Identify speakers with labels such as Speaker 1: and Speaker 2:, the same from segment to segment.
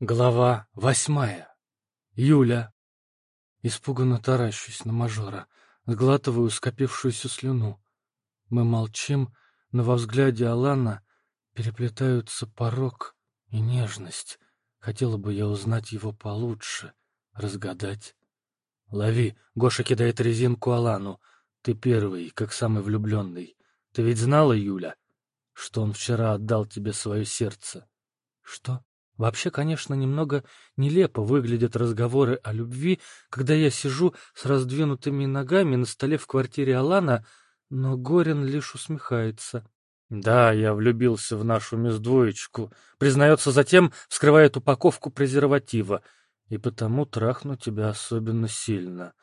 Speaker 1: Глава восьмая. Юля. Испуганно таращусь на мажора, сглатываю скопившуюся слюну. Мы молчим, но во взгляде Алана переплетаются порог и нежность. Хотела бы я узнать его получше, разгадать. Лови, Гоша кидает резинку Алану. Ты первый, как самый влюбленный. Ты ведь знала, Юля, что он вчера отдал тебе свое сердце? Что? Вообще, конечно, немного нелепо выглядят разговоры о любви, когда я сижу с раздвинутыми ногами на столе в квартире Алана, но Горин лишь усмехается. Да, я влюбился в нашу мисс-двоечку. Признается затем, вскрывает упаковку презерватива. И потому трахну тебя особенно сильно.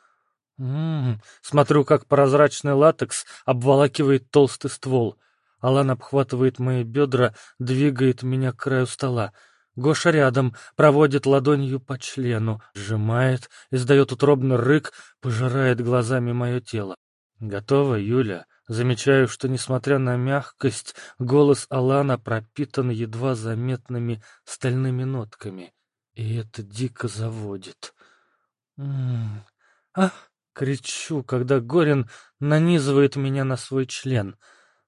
Speaker 1: М -м -м. Смотрю, как прозрачный латекс обволакивает толстый ствол. Алан обхватывает мои бедра, двигает меня к краю стола. Гоша рядом, проводит ладонью по члену, сжимает, издает утробный рык, пожирает глазами мое тело. Готово, Юля. Замечаю, что, несмотря на мягкость, голос Алана пропитан едва заметными стальными нотками. И это дико заводит. «М-м-м! Ах!» — кричу, когда Горин нанизывает меня на свой член.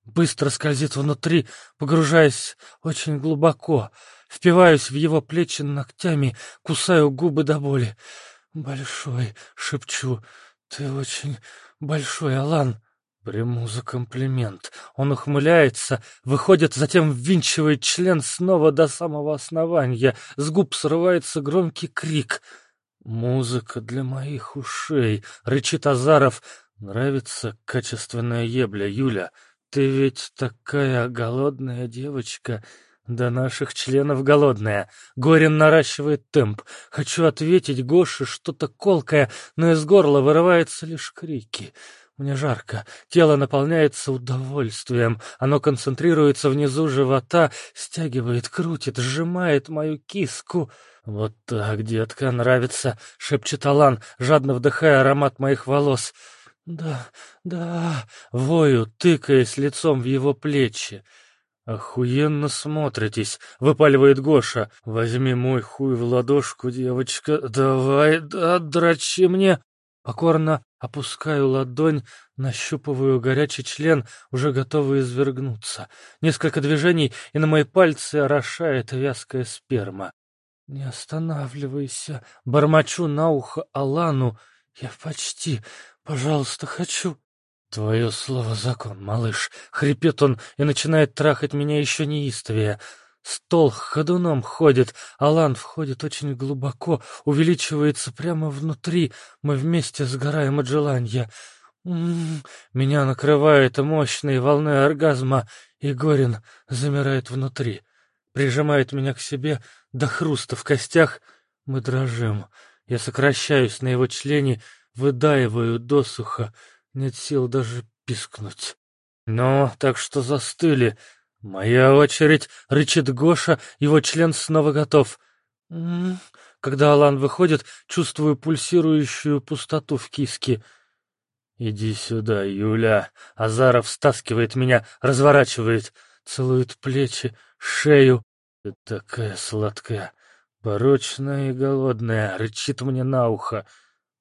Speaker 1: Быстро скользит внутри, погружаясь очень глубоко — Впиваюсь в его плечи ногтями, кусаю губы до боли. «Большой», — шепчу, — «ты очень большой, Алан». Приму за комплимент. Он ухмыляется, выходит, затем ввинчивает член снова до самого основания. С губ срывается громкий крик. «Музыка для моих ушей!» — рычит Азаров. «Нравится качественная ебля, Юля? Ты ведь такая голодная девочка!» До наших членов голодная. Горин наращивает темп. Хочу ответить Гоше что-то колкое, но из горла вырываются лишь крики. Мне жарко, тело наполняется удовольствием. Оно концентрируется внизу живота, стягивает, крутит, сжимает мою киску. «Вот так, детка, нравится», — шепчет Алан, жадно вдыхая аромат моих волос. «Да, да», — вою, тыкаясь лицом в его плечи. «Охуенно смотритесь!» — выпаливает Гоша. «Возьми мой хуй в ладошку, девочка. Давай, да, дрочи мне!» Покорно опускаю ладонь, нащупываю горячий член, уже готовый извергнуться. Несколько движений, и на мои пальцы орошает вязкая сперма. «Не останавливайся!» — бормочу на ухо Алану. «Я почти, пожалуйста, хочу!» «Твое слово закон, малыш!» — хрипит он и начинает трахать меня еще неистовее. Стол ходуном ходит, Алан входит очень глубоко, увеличивается прямо внутри. Мы вместе сгораем от желания. М-м-м. Меня накрывает мощной волной оргазма, и Горин замирает внутри. Прижимает меня к себе до хруста в костях. Мы дрожим. Я сокращаюсь на его члене, выдаиваю досуха. Нет сил даже пискнуть. Ну, так что застыли. Моя очередь, рычит Гоша, его член снова готов. Когда Алан выходит, чувствую пульсирующую пустоту в киске. «Иди сюда, Юля!» Азаров стаскивает меня, разворачивает, целует плечи, шею. «Ты такая сладкая, порочная и голодная!» Рычит мне на ухо.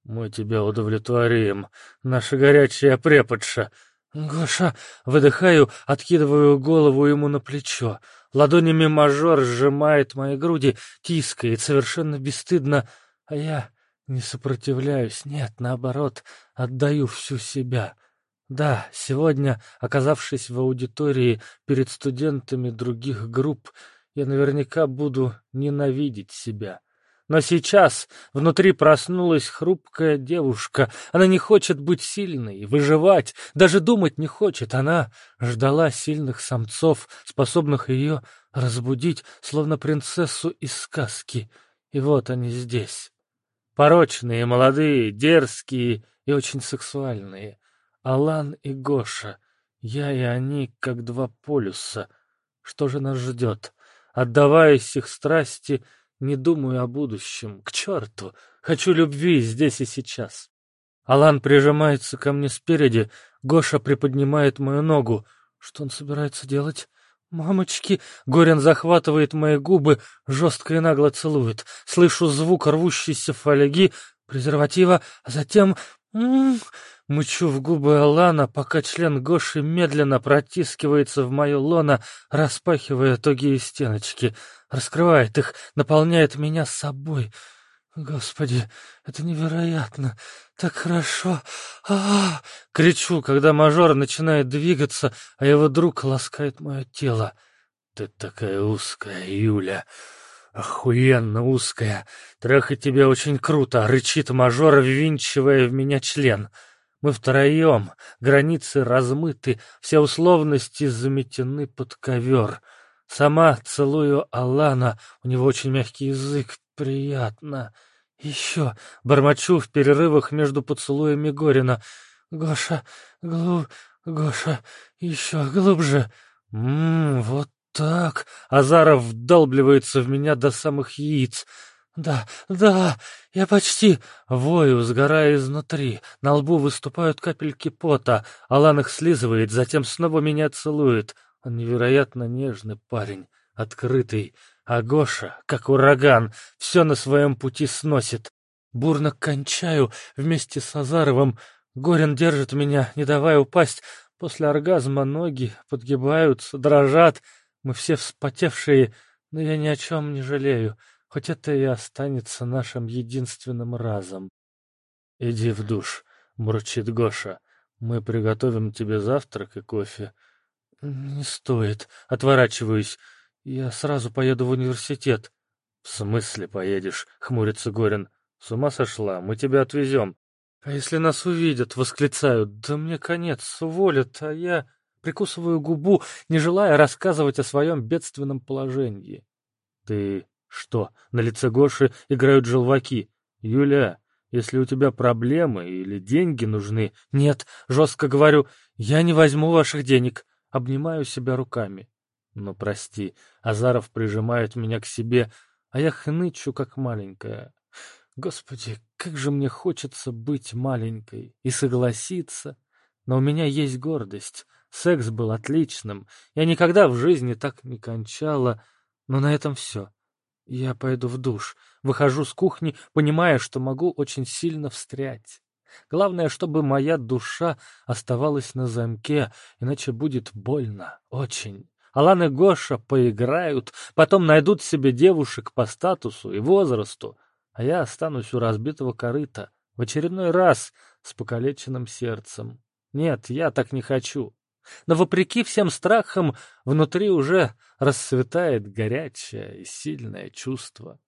Speaker 1: «Мы тебя удовлетворим, наша горячая преподша!» «Гоша!» — выдыхаю, откидываю голову ему на плечо. Ладонями мажор сжимает мои груди, тискает совершенно бесстыдно, а я не сопротивляюсь, нет, наоборот, отдаю всю себя. Да, сегодня, оказавшись в аудитории перед студентами других групп, я наверняка буду ненавидеть себя. Но сейчас внутри проснулась хрупкая девушка. Она не хочет быть сильной, выживать, даже думать не хочет. Она ждала сильных самцов, способных ее разбудить, словно принцессу из сказки. И вот они здесь. Порочные, молодые, дерзкие и очень сексуальные. Алан и Гоша. Я и они, как два полюса. Что же нас ждет? Отдаваясь их страсти, не думаю о будущем. К черту! Хочу любви здесь и сейчас. Алан прижимается ко мне спереди. Гоша приподнимает мою ногу. Что он собирается делать? «Мамочки!» — Горин захватывает мои губы, жестко и нагло целует. Слышу звук рвущейся фольги, презерватива, а затем... М -м -м, мычу в губы Алана, пока член Гоши медленно протискивается в мое лоно, распахивая тугие стеночки. Раскрывает их, наполняет меня собой. Господи, это невероятно! Так хорошо! а, -а, -а Кричу, когда мажор начинает двигаться, а его друг ласкает мое тело. Ты такая узкая, Юля. Охуенно узкая. Трахать тебя очень круто, рычит мажор, ввинчивая в меня член. Мы втроем, границы размыты, все условности заметены под ковер. Сама целую Алана, у него очень мягкий язык, приятно. Еще бормочу в перерывах между поцелуями Горина. Гоша, глу... Гоша, еще глубже. Ммм, вот так. Азаров вдалбливается в меня до самых яиц. Да, да, я почти вою, сгорая изнутри. На лбу выступают капельки пота. Алан их слизывает, затем снова меня целует. Он невероятно нежный парень, открытый. А Гоша, как ураган, все на своем пути сносит. Бурно кончаю вместе с Азаровым. Горин держит меня, не давая упасть. После оргазма ноги подгибаются, дрожат. Мы все вспотевшие, но я ни о чем не жалею, хоть это и останется нашим единственным разом. — Иди в душ, — мурчит Гоша. — Мы приготовим тебе завтрак и кофе. — Не стоит. Отворачиваюсь. Я сразу поеду в университет. — В смысле поедешь? — хмурится Горин. — С ума сошла, мы тебя отвезем. — А если нас увидят? — восклицают. — Да мне конец, уволят, а я... Прикусываю губу, не желая рассказывать о своем бедственном положении. — Ты что, на лице Гоши играют желваки? Юля, если у тебя проблемы или деньги нужны... Нет, жестко говорю, я не возьму ваших денег. Обнимаю себя руками. Ну, прости, Азаров прижимает меня к себе, а я хнычу, как маленькая. Господи, как же мне хочется быть маленькой и согласиться. Но у меня есть гордость. Секс был отличным. Я никогда в жизни так не кончала. Но на этом все. Я пойду в душ. Выхожу с кухни, понимая, что могу очень сильно встрять. Главное, чтобы моя душа оставалась на замке, иначе будет больно. Очень. Алан и Гоша поиграют, потом найдут себе девушек по статусу и возрасту, а я останусь у разбитого корыта в очередной раз с покалеченным сердцем. Нет, я так не хочу. Но вопреки всем страхам, внутри уже расцветает горячее и сильное чувство.